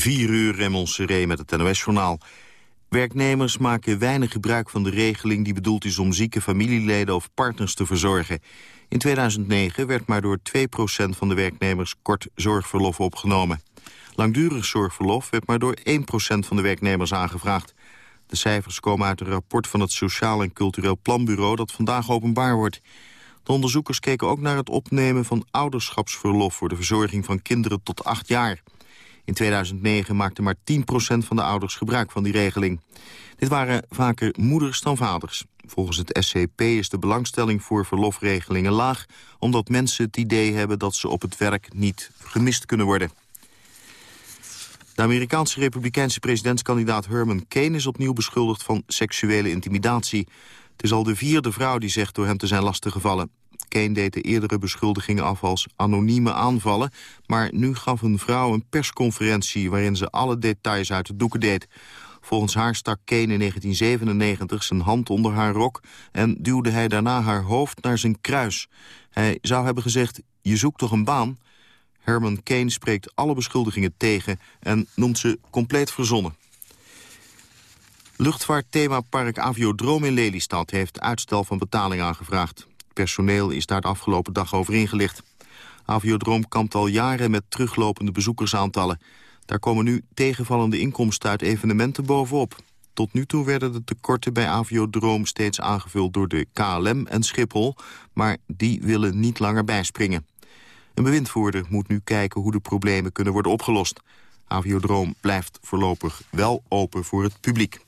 4 uur Raymond met het NOS-journaal. Werknemers maken weinig gebruik van de regeling die bedoeld is om zieke familieleden of partners te verzorgen. In 2009 werd maar door 2% van de werknemers kort zorgverlof opgenomen. Langdurig zorgverlof werd maar door 1% van de werknemers aangevraagd. De cijfers komen uit een rapport van het Sociaal en Cultureel Planbureau dat vandaag openbaar wordt. De onderzoekers keken ook naar het opnemen van ouderschapsverlof voor de verzorging van kinderen tot 8 jaar. In 2009 maakte maar 10% van de ouders gebruik van die regeling. Dit waren vaker moeders dan vaders. Volgens het SCP is de belangstelling voor verlofregelingen laag... omdat mensen het idee hebben dat ze op het werk niet gemist kunnen worden. De Amerikaanse republikeinse presidentskandidaat Herman Kane... is opnieuw beschuldigd van seksuele intimidatie. Het is al de vierde vrouw die zegt door hem te zijn lastiggevallen. Kane deed de eerdere beschuldigingen af als anonieme aanvallen... maar nu gaf een vrouw een persconferentie... waarin ze alle details uit de doeken deed. Volgens haar stak Kane in 1997 zijn hand onder haar rok... en duwde hij daarna haar hoofd naar zijn kruis. Hij zou hebben gezegd, je zoekt toch een baan? Herman Kane spreekt alle beschuldigingen tegen en noemt ze compleet verzonnen. Luchtvaartthemapark Aviodroom in Lelystad heeft uitstel van betaling aangevraagd personeel is daar de afgelopen dag over ingelicht. Aviodroom kampt al jaren met teruglopende bezoekersaantallen. Daar komen nu tegenvallende inkomsten uit evenementen bovenop. Tot nu toe werden de tekorten bij Aviodroom steeds aangevuld door de KLM en Schiphol, maar die willen niet langer bijspringen. Een bewindvoerder moet nu kijken hoe de problemen kunnen worden opgelost. Aviodroom blijft voorlopig wel open voor het publiek.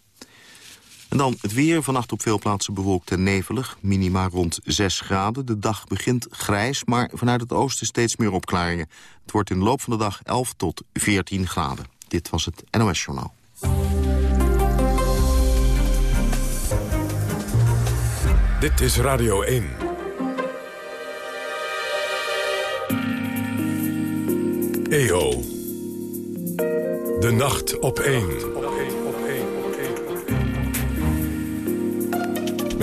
En dan het weer. Vannacht op veel plaatsen bewolkt en nevelig. Minima rond 6 graden. De dag begint grijs, maar vanuit het oosten steeds meer opklaringen. Het wordt in de loop van de dag 11 tot 14 graden. Dit was het NOS Journaal. Dit is Radio 1. EO. De nacht op 1.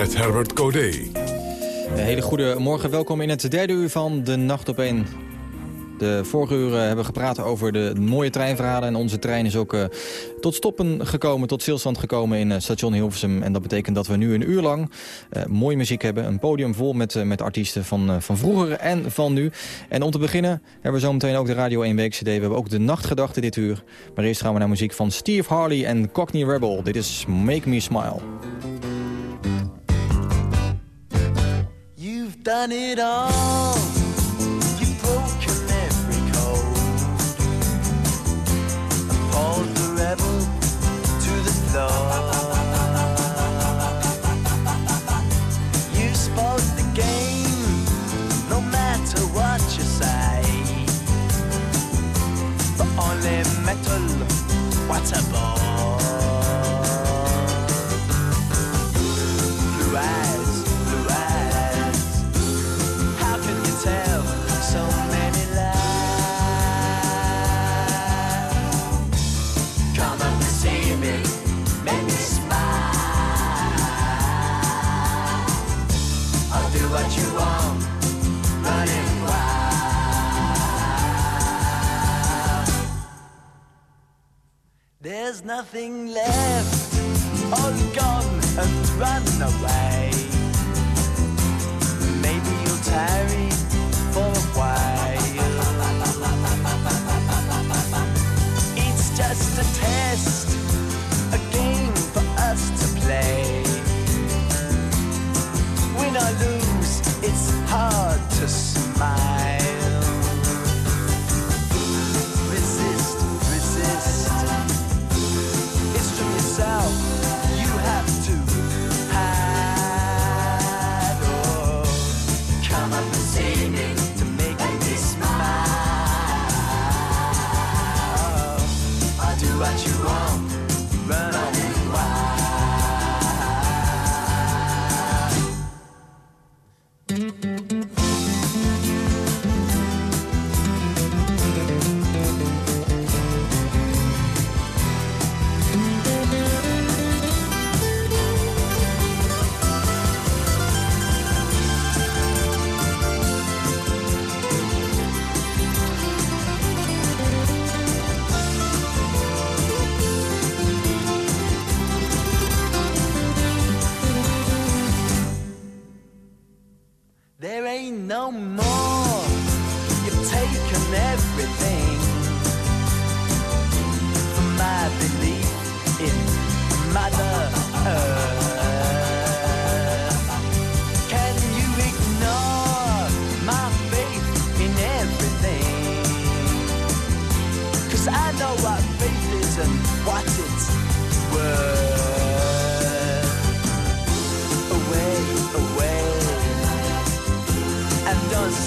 Met Herbert Codé. Een hele goede morgen. Welkom in het derde uur van De Nacht op 1. De vorige uur hebben we gepraat over de mooie treinverhalen. En onze trein is ook uh, tot stoppen gekomen, tot stilstand gekomen in uh, station Hilversum. En dat betekent dat we nu een uur lang uh, mooie muziek hebben. Een podium vol met, met artiesten van, van vroeger en van nu. En om te beginnen hebben we zometeen ook de Radio 1 Week CD. We hebben ook de nachtgedachte dit uur. Maar eerst gaan we naar muziek van Steve Harley en Cockney Rebel. Dit is Make Me Smile. Done it all. You've broken every code. And pulled the rebel to the floor. You spoke the game, no matter what you say. But only metal, what a ball. There's nothing left, all gone and run away. Maybe you'll tarry don't know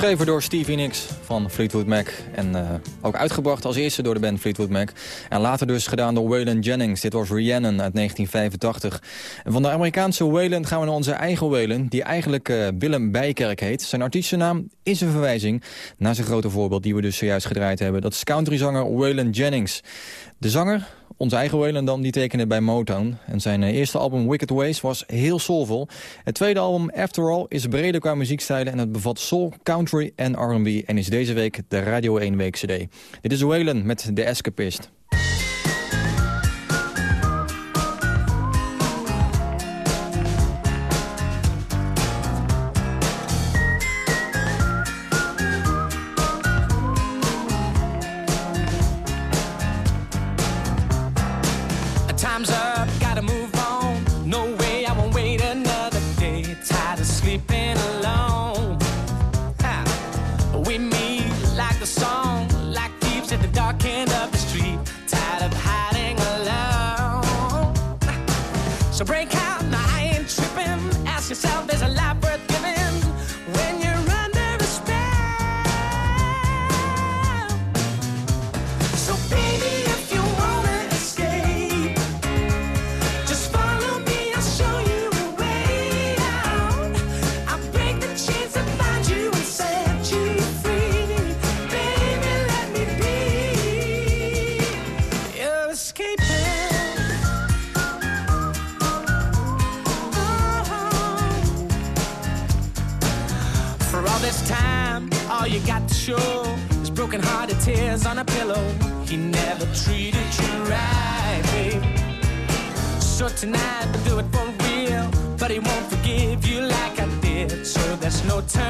Geschreven door Stevie Nicks van Fleetwood Mac. En eh, ook uitgebracht als eerste door de band Fleetwood Mac. En later dus gedaan door Waylon Jennings. Dit was Rhiannon uit 1985. En van de Amerikaanse Waylon gaan we naar onze eigen Waylon... die eigenlijk eh, Willem Bijkerk heet. Zijn artiestennaam is een verwijzing naar zijn grote voorbeeld... die we dus zojuist gedraaid hebben. Dat is countryzanger Waylon Jennings. De zanger, onze eigen Waylon dan, die tekende bij Motown. En zijn eh, eerste album Wicked Ways was heel soulvol. Het tweede album After All is breder qua muziekstijlen... en het bevat soul, country en R&B... en is deze week de Radio 1 Week CD. Dit is Waylon met The Escapist. tears on a pillow. He never treated you right, babe. So tonight I'll do it for real, but he won't forgive you like I did. So there's no turn.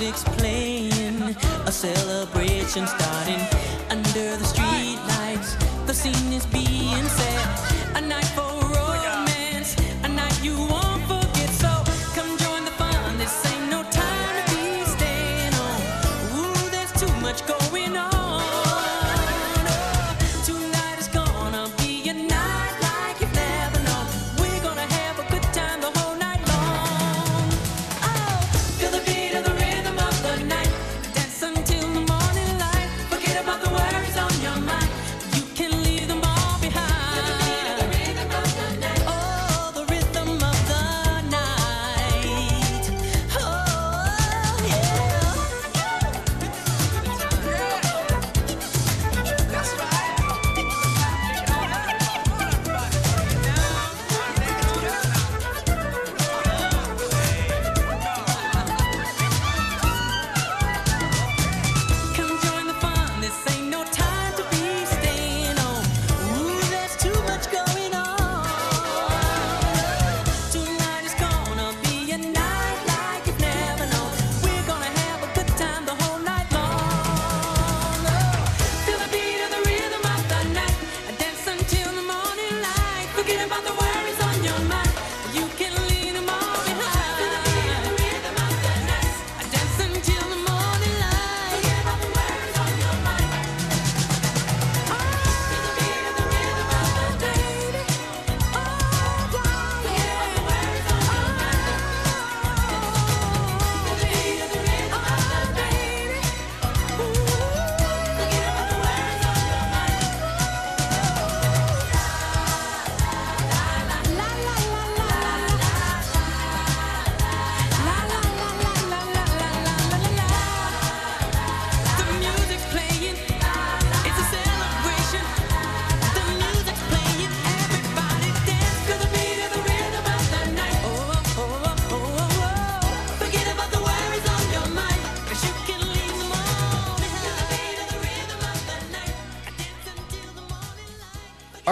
music's playing, a celebration starting under the streetlights. The scene is being set, a night for romance, a night you want.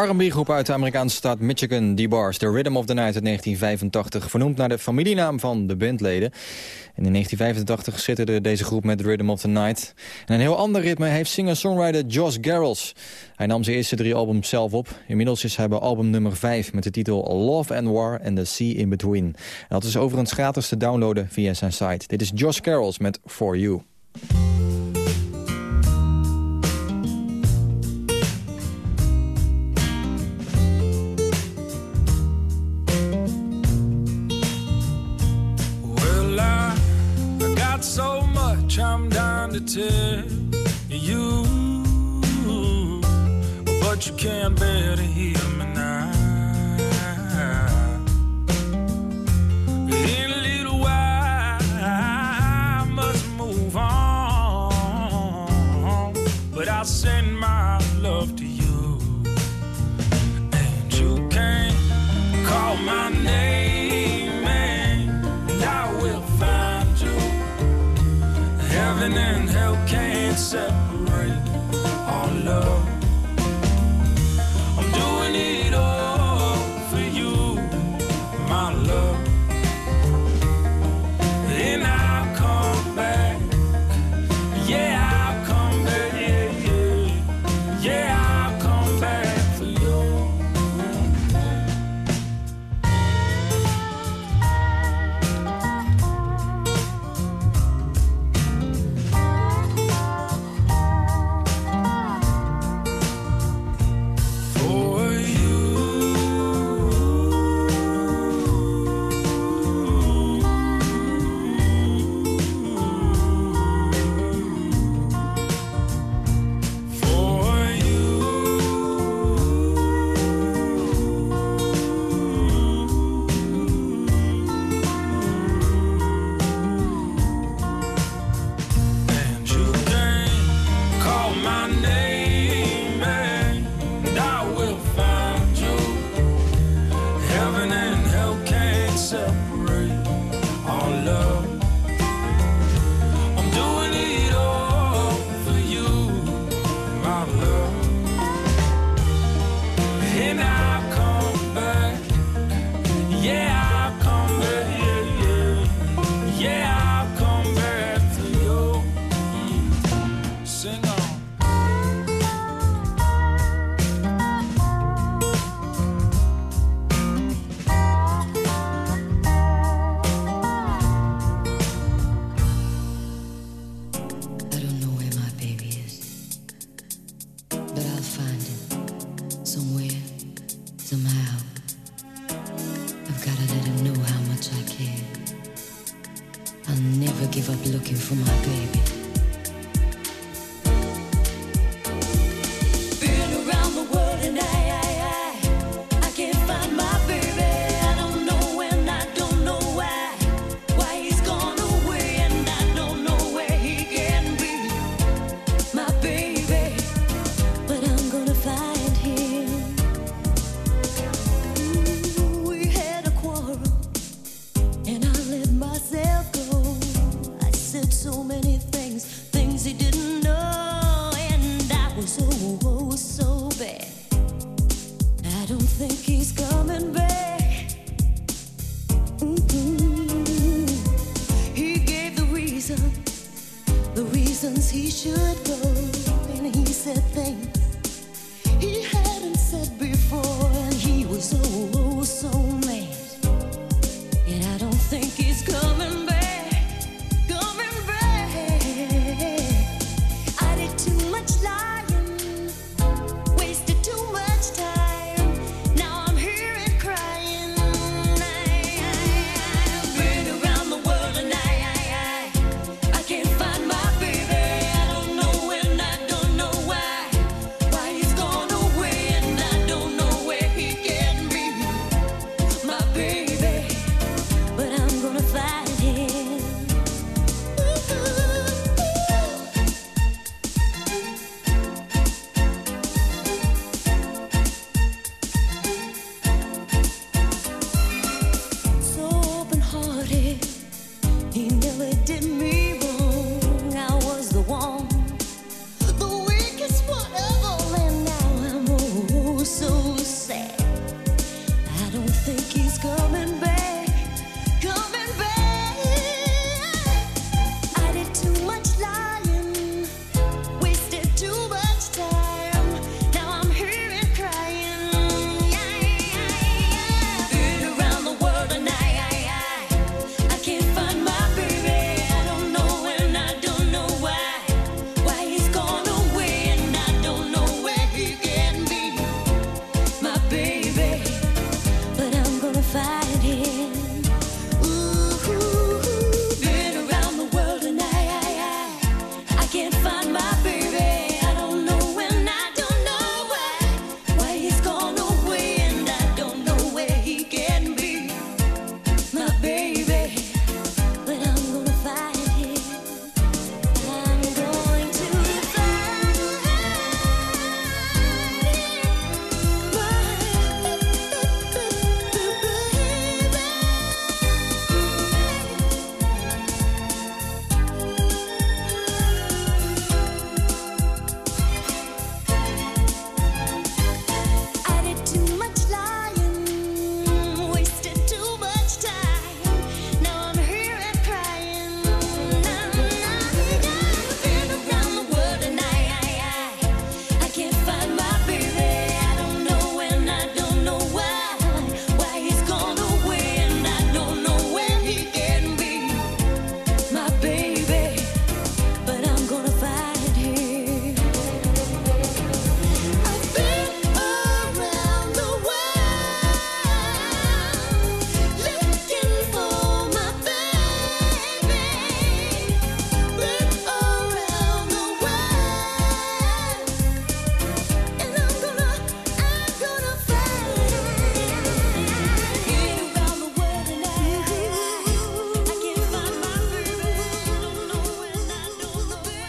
R&B-groep uit de Amerikaanse staat Michigan, The Bars, The Rhythm of the Night uit 1985, vernoemd naar de familienaam van de bandleden. In 1985 schitterde deze groep met The Rhythm of the Night. Een heel ander ritme heeft singer-songwriter Josh Garrels. Hij nam zijn eerste drie albums zelf op. Inmiddels is hij bij album nummer 5 met de titel Love and War and the Sea in Between. Dat is overigens gratis te downloaden via zijn site. Dit is Josh Garrels met For You. to tell you, but you can't bear to hear me now. listen.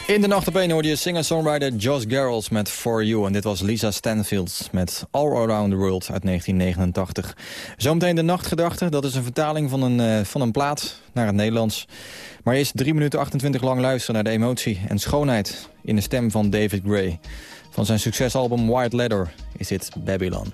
In de nacht op hoorde je singer-songwriter Josh Garrels met For You. En dit was Lisa Stanfield met All Around the World uit 1989. Zometeen de nachtgedachte. Dat is een vertaling van een, eh, van een plaat naar het Nederlands. Maar eerst 3 minuten 28 lang luisteren naar de emotie en schoonheid... in de stem van David Gray. Van zijn succesalbum White Leather is dit Babylon.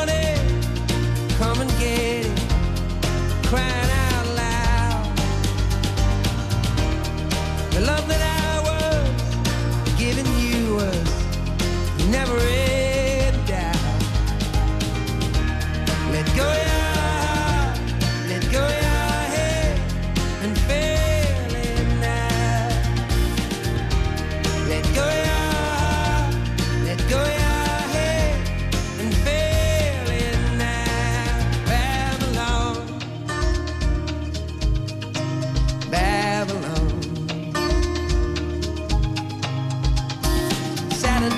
crying out loud. The love that I was giving you was never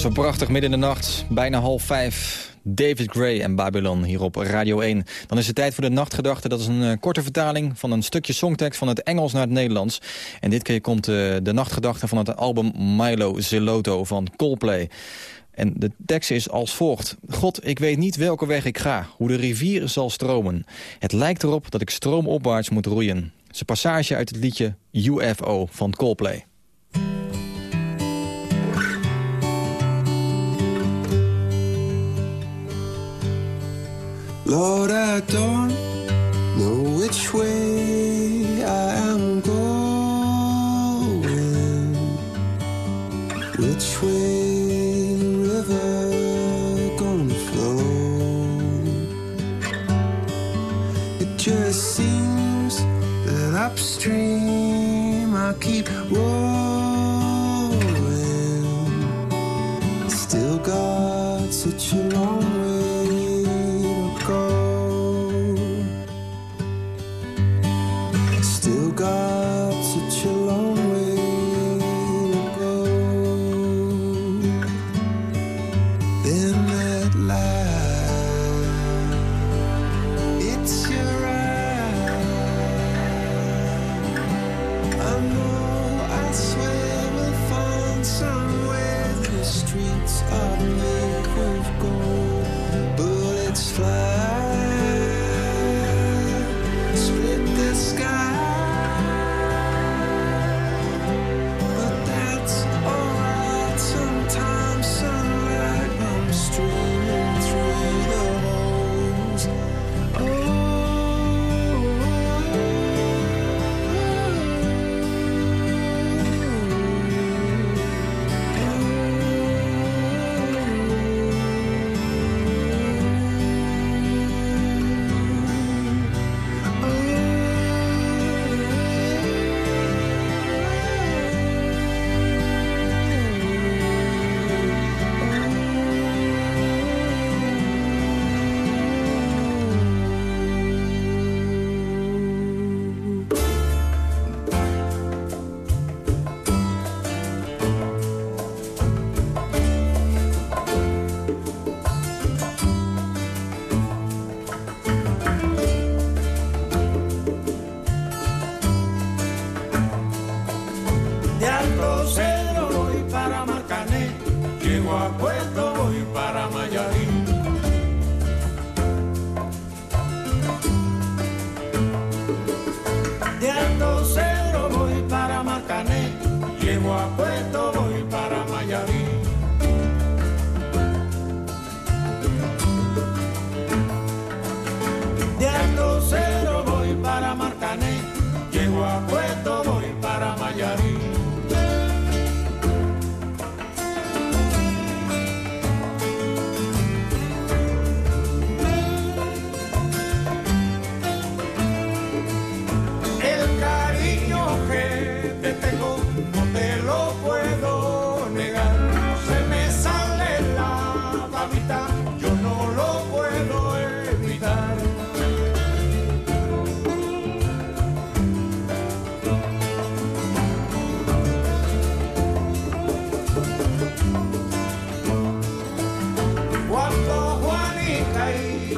Zo prachtig midden in de nacht, bijna half vijf. David Gray en Babylon hier op Radio 1. Dan is het tijd voor de nachtgedachte. Dat is een eh, korte vertaling van een stukje songtekst van het Engels naar het Nederlands. En dit keer komt eh, de nachtgedachte van het album Milo Zelotto van Coldplay. En de tekst is als volgt. God, ik weet niet welke weg ik ga, hoe de rivier zal stromen. Het lijkt erop dat ik stroomopwaarts moet roeien. Het is een passage uit het liedje UFO van Coldplay. Lord, I don't know which way I am going, which way river gonna flow. It just seems that upstream I keep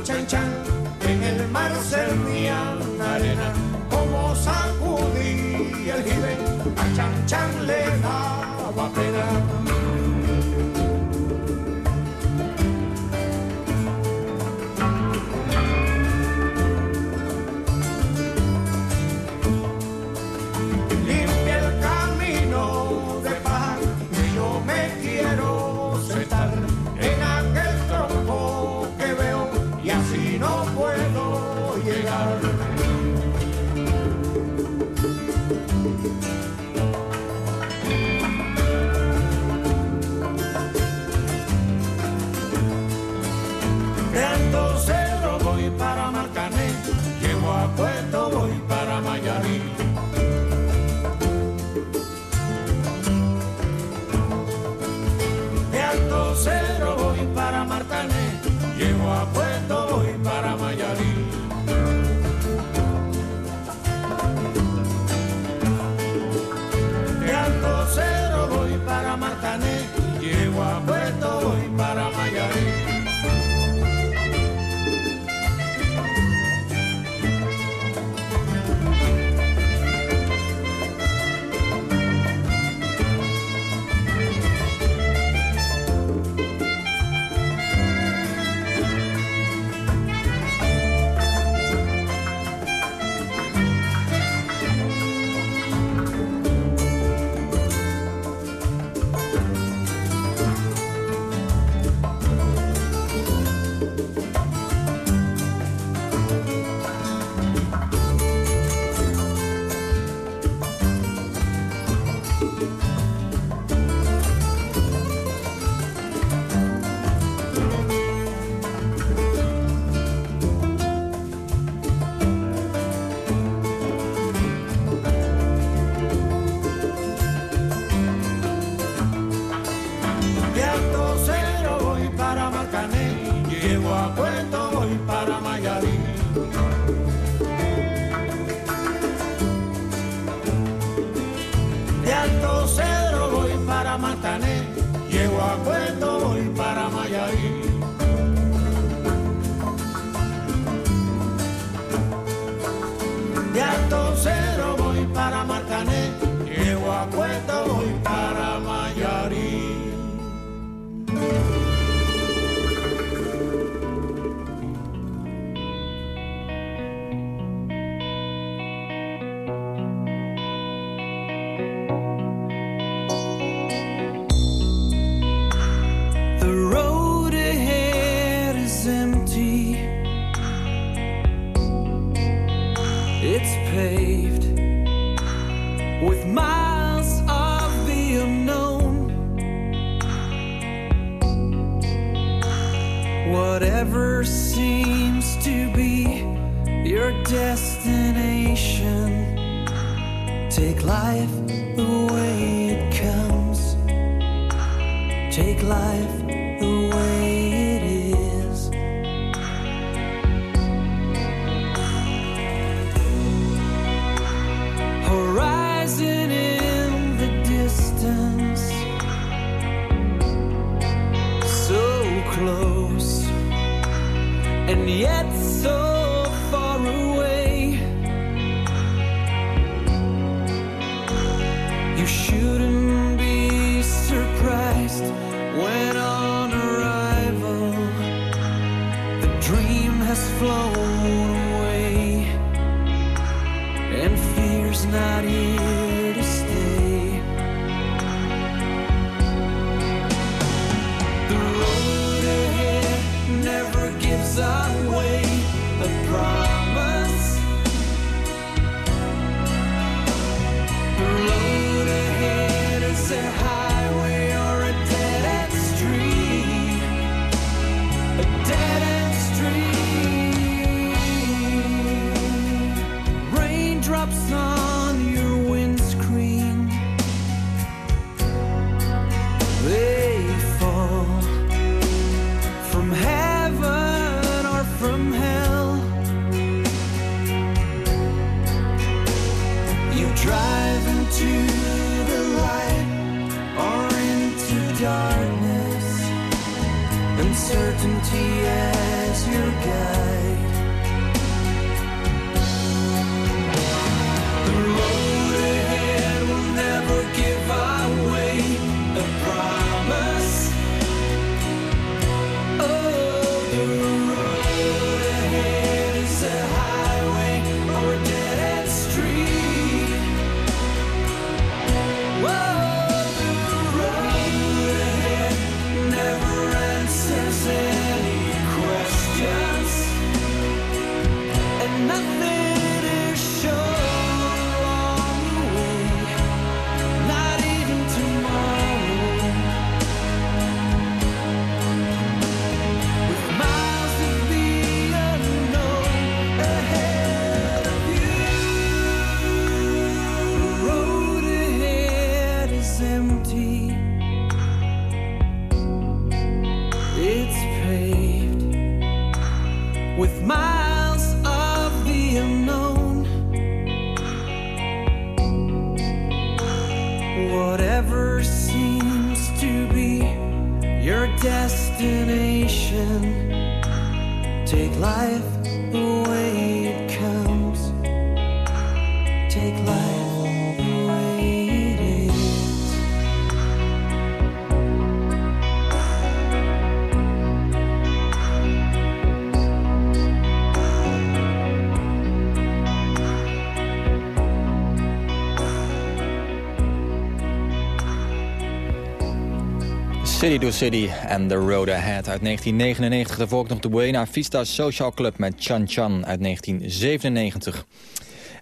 chan chan, en el mar servían arena, como sacudí el jibe, a chan chan le da yet so far away. City City and The Road Ahead uit 1999. Daarvoor ook nog de Buena Vista Social Club met Chan Chan uit 1997.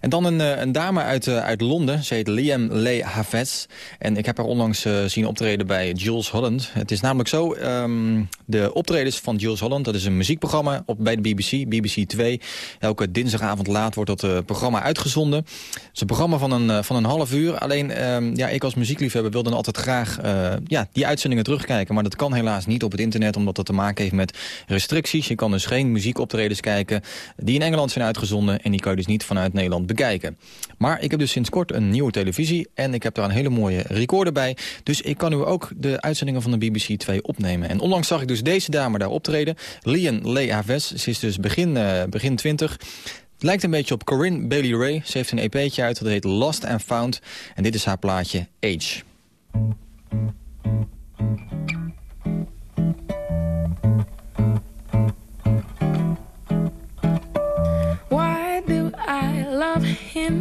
En dan een, eh, een dame uit, eh, uit Londen. Ze heet Liam Lee Haves. En ik heb haar onlangs eh, zien optreden bij Jules Holland. Het is namelijk zo, ehm, de optredens van Jules Holland... dat is een muziekprogramma op, bij de BBC, BBC 2. Elke dinsdagavond laat wordt dat programma uitgezonden. Het is een programma van een, van een half uur. Alleen, ehm, ja, ik als muziekliefhebber wil dan altijd graag ja, die uitzendingen terugkijken. Maar dat kan helaas niet op het internet... omdat dat te maken heeft met restricties. Je kan dus geen muziekoptredens kijken die in Engeland zijn uitgezonden... en die kan je dus niet vanuit Nederland bekijken. Maar ik heb dus sinds kort een nieuwe televisie... en ik heb daar een hele mooie recorder bij. Dus ik kan nu ook de uitzendingen van de BBC 2 opnemen. En onlangs zag ik dus deze dame daar optreden. Lian Lee Haves. Ze is dus begin, eh, begin 20. Het lijkt een beetje op Corinne Bailey Ray. Ze heeft een EP'tje uit, dat heet Lost and Found. En dit is haar plaatje Age.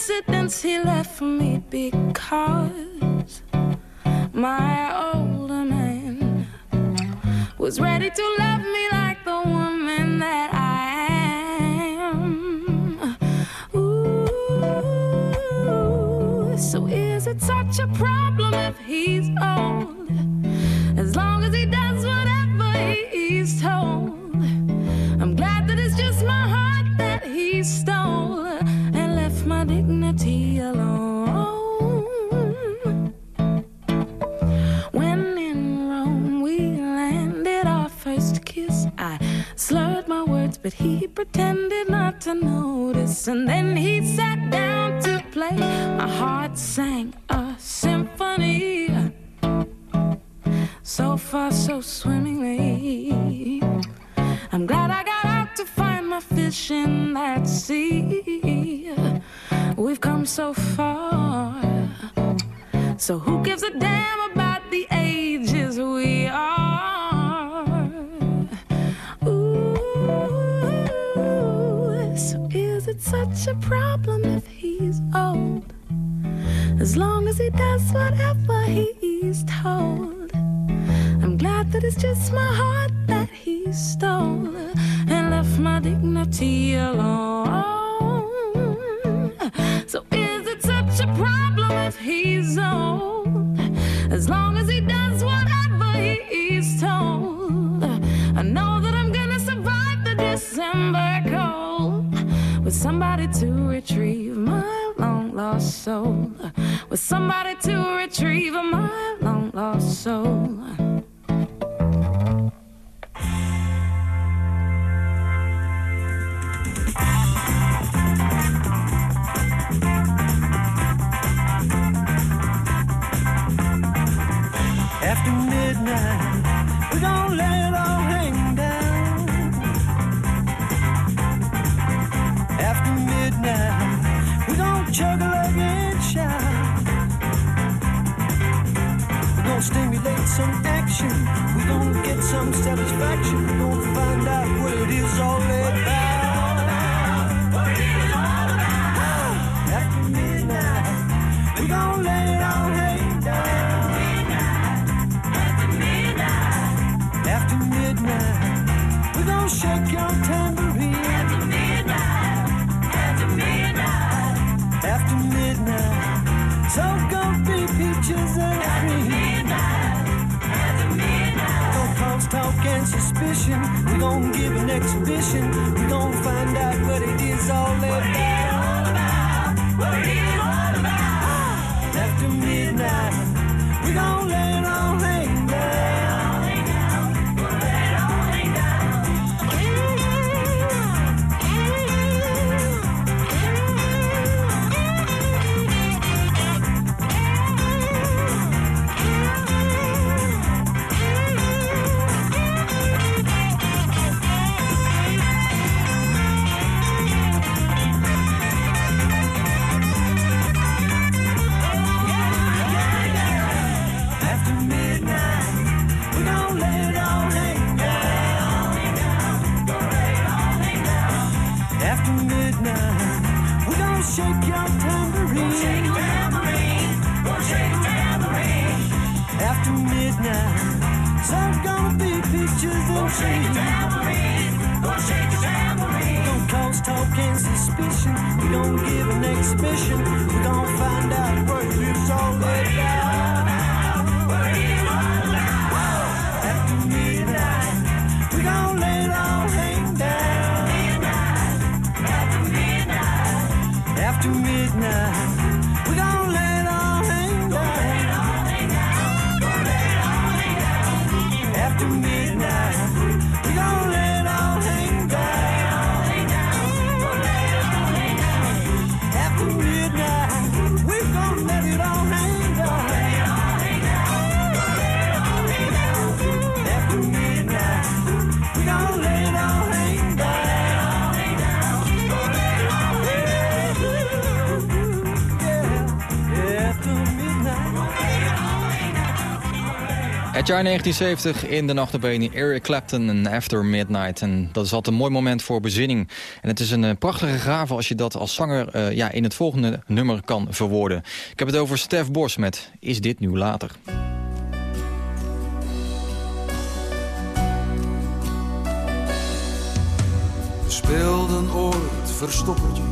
coincidence he left me because my older man was ready to love me like the woman that I am. Ooh, so is it such a problem if he's old? As long as he does whatever he's told. I'm glad that it's just my heart that he stole slurred my words, but he pretended not to notice. And then he sat down to play. My heart sang a symphony. So far, so swimmingly. I'm glad I got out to find my fish in that sea. We've come so far. So who gives a damn about the ages we are? A problem if he's old? As long as he does whatever he's told. I'm glad that it's just my heart that he stole and left my dignity alone. So is it such a problem if he's old? As long as he does with somebody to retrieve my long lost soul. With somebody to retrieve my long lost soul. After midnight, we gon' let juggling. We don't stimulate some action. We don't get some satisfaction. We find out what it is all about. What it is all about. After midnight, we let it all hang. After midnight, after midnight, we shake your town. Gon' give an exhibition. We gon' find out what it is all about. What it is all Het jaar 1970 in de nacht één, Eric Clapton en After Midnight. En dat is altijd een mooi moment voor bezinning. En het is een eh, prachtige gave als je dat als zanger eh, ja, in het volgende nummer kan verwoorden. Ik heb het over Stef Bos met Is dit nu later? We speelden ooit verstoppertje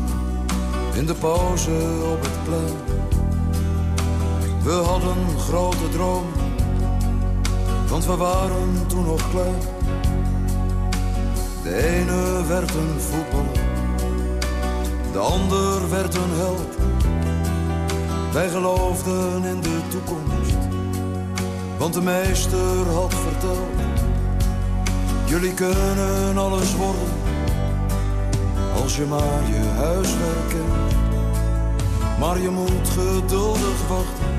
in de pauze op het plein. We hadden grote dromen, want we waren toen nog klein. De ene werd een voetballer, de ander werd een held. Wij geloofden in de toekomst, want de meester had verteld. Jullie kunnen alles worden als je maar je huiswerk kent. Maar je moet geduldig wachten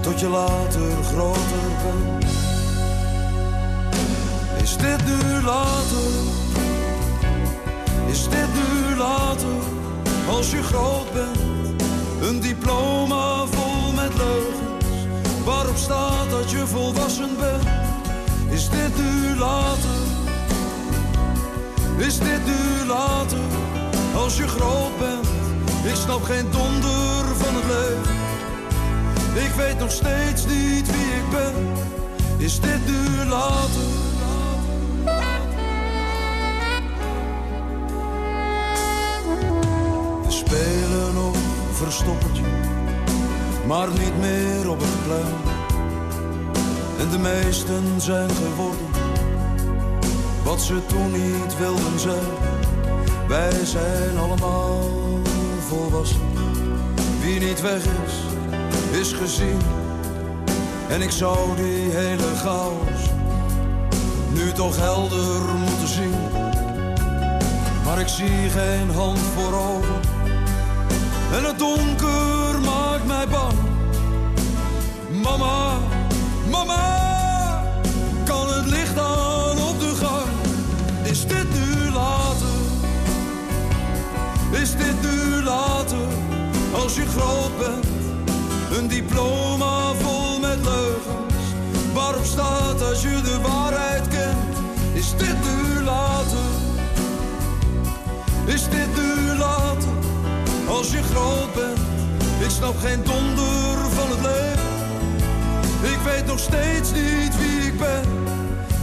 tot je later groter bent. Is dit nu later? Is dit nu later? Als je groot bent, een diploma vol met leugens, waarop staat dat je volwassen bent. Is dit nu later? Is dit nu later, als je groot bent? Ik snap geen donder van het leven. Ik weet nog steeds niet wie ik ben. Is dit nu later? We spelen nog verstoppertje, maar niet meer op het plein. En de meesten zijn geworden wat ze toen niet wilden zijn. Wij zijn allemaal volwassen. Wie niet weg is, is gezien. En ik zou die hele chaos nu toch helder moeten zien. Maar ik zie geen hand voor ogen. En het donker maakt mij bang. Mama, mama, kan het licht aan op de gang? Is dit nu later? Is dit nu later? Als je groot bent, een diploma vol met leugens. Waarop staat als je de waarheid kent? Is dit nu later? Is dit nu later? Als je groot bent, ik snap geen donder van het leven. Ik weet nog steeds niet wie ik ben.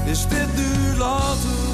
Is dit nu later?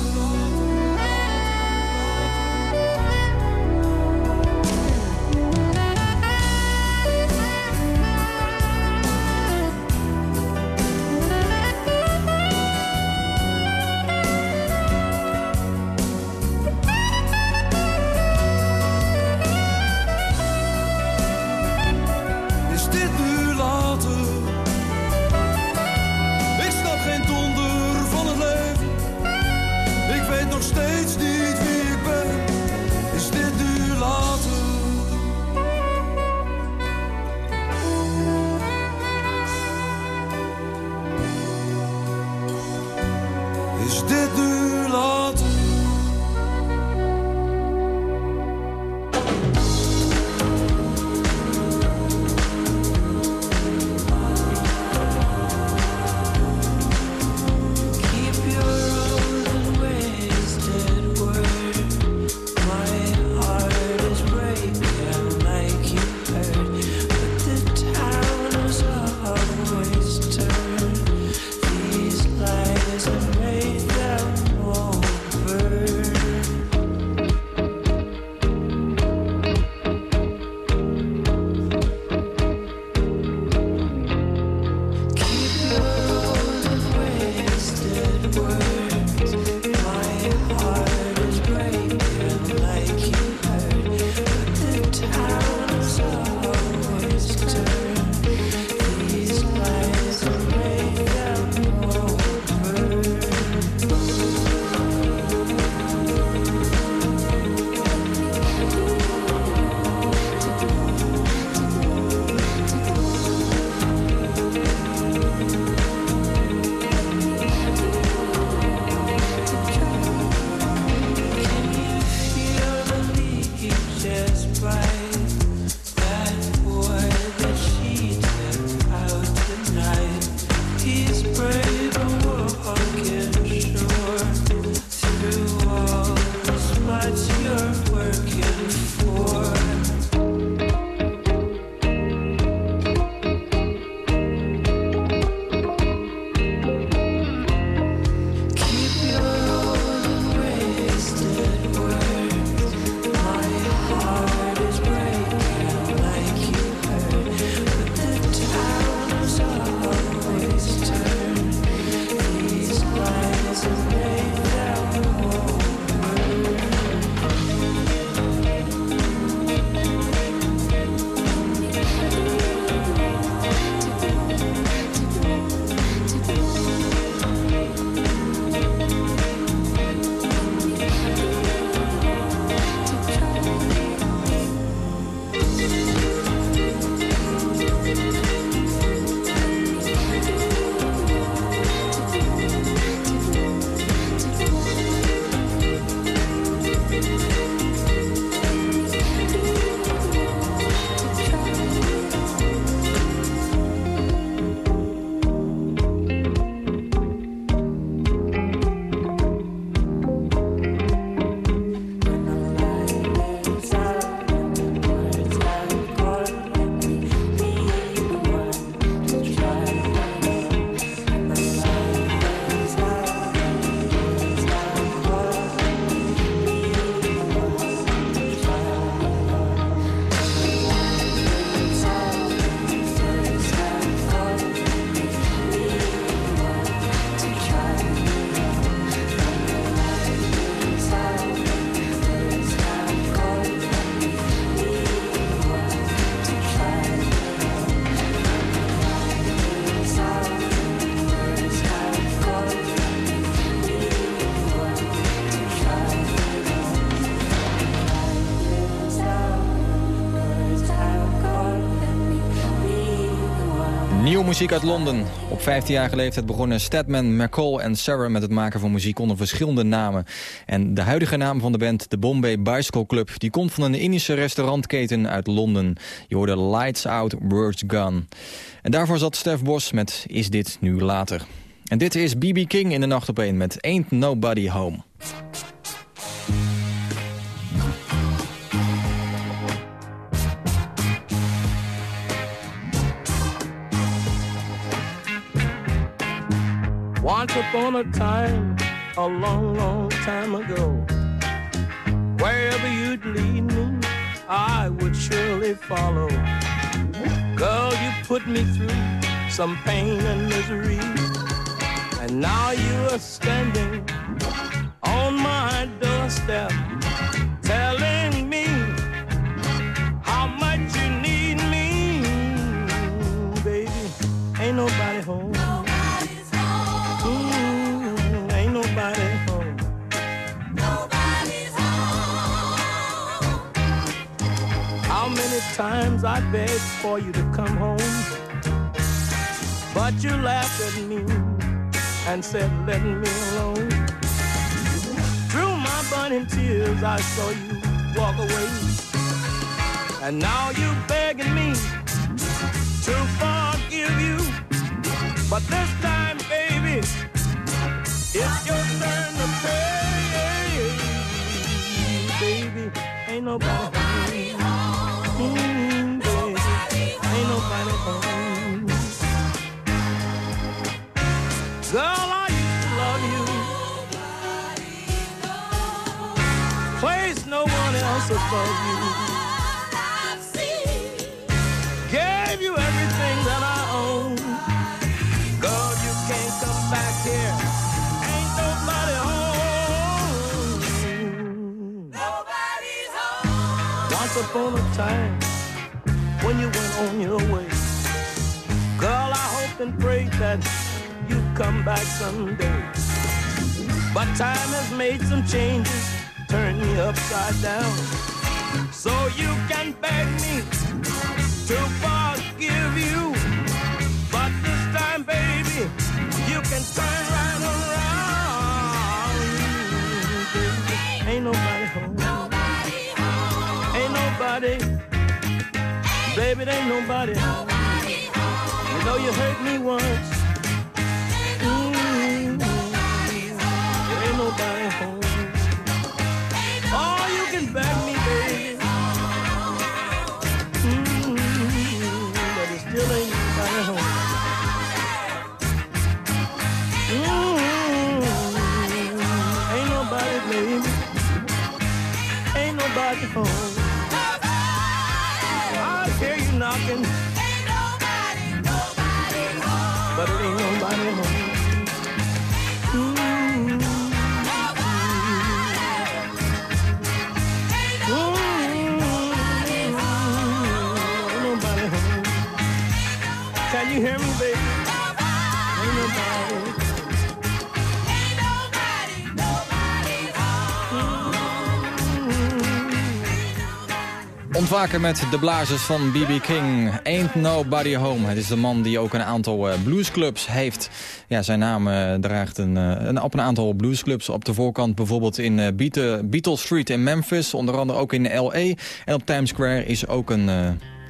Is dit nu later? Muziek uit Londen. Op 15-jarige leeftijd begonnen Stedman, McCall en Sarah met het maken van muziek onder verschillende namen. En de huidige naam van de band, de Bombay Bicycle Club, die komt van een Indische restaurantketen uit Londen. Je hoorde Lights Out, Words Gone. En daarvoor zat Stef Bos met Is Dit Nu Later. En dit is B.B. King in de nacht op 1 met Ain't Nobody Home. Once upon a time, a long, long time ago, wherever you'd lead me, I would surely follow. Girl, you put me through some pain and misery, and now you are standing on my doorstep, telling me how much you need me, baby. Ain't nobody home. Times I begged for you to come home, but you laughed at me and said, let me alone. Through my burning tears, I saw you walk away. And now you're begging me to forgive you. But this time, baby, it's your turn to pay. Baby, ain't nobody, home. Girl, I used to love you. Place no one else above you. Gave you everything that I own. Girl, you can't come back here. Ain't nobody home. Nobody's home. Once upon a time, when you went on your way, girl, I hope and pray that you come back someday. But time has made some changes, turn me upside down. So you can beg me to forgive you. But this time, baby, you can turn right around. Baby, ain't nobody home. Ain't nobody. Baby, there ain't nobody home. Know you hurt me once. Ontwaken met de blazers van B.B. King. Ain't Nobody Home. Het is de man die ook een aantal eh, bluesclubs heeft. Ja, zijn naam eh, draagt een, eh, een, op een aantal bluesclubs. Op de voorkant bijvoorbeeld in Beat- Beatles Street in Memphis. Onder andere ook in L.A. En op Times Square is ook een,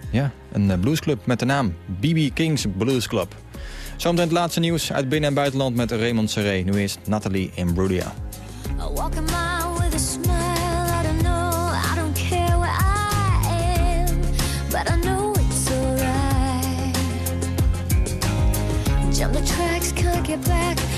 ja, een bluesclub met de naam B.B. King's Blues Club. Zometeen het laatste nieuws uit binnen- en buitenland met Raymond Serré. Nu is Nathalie Imbrudia. I Jump the tracks, can't get back.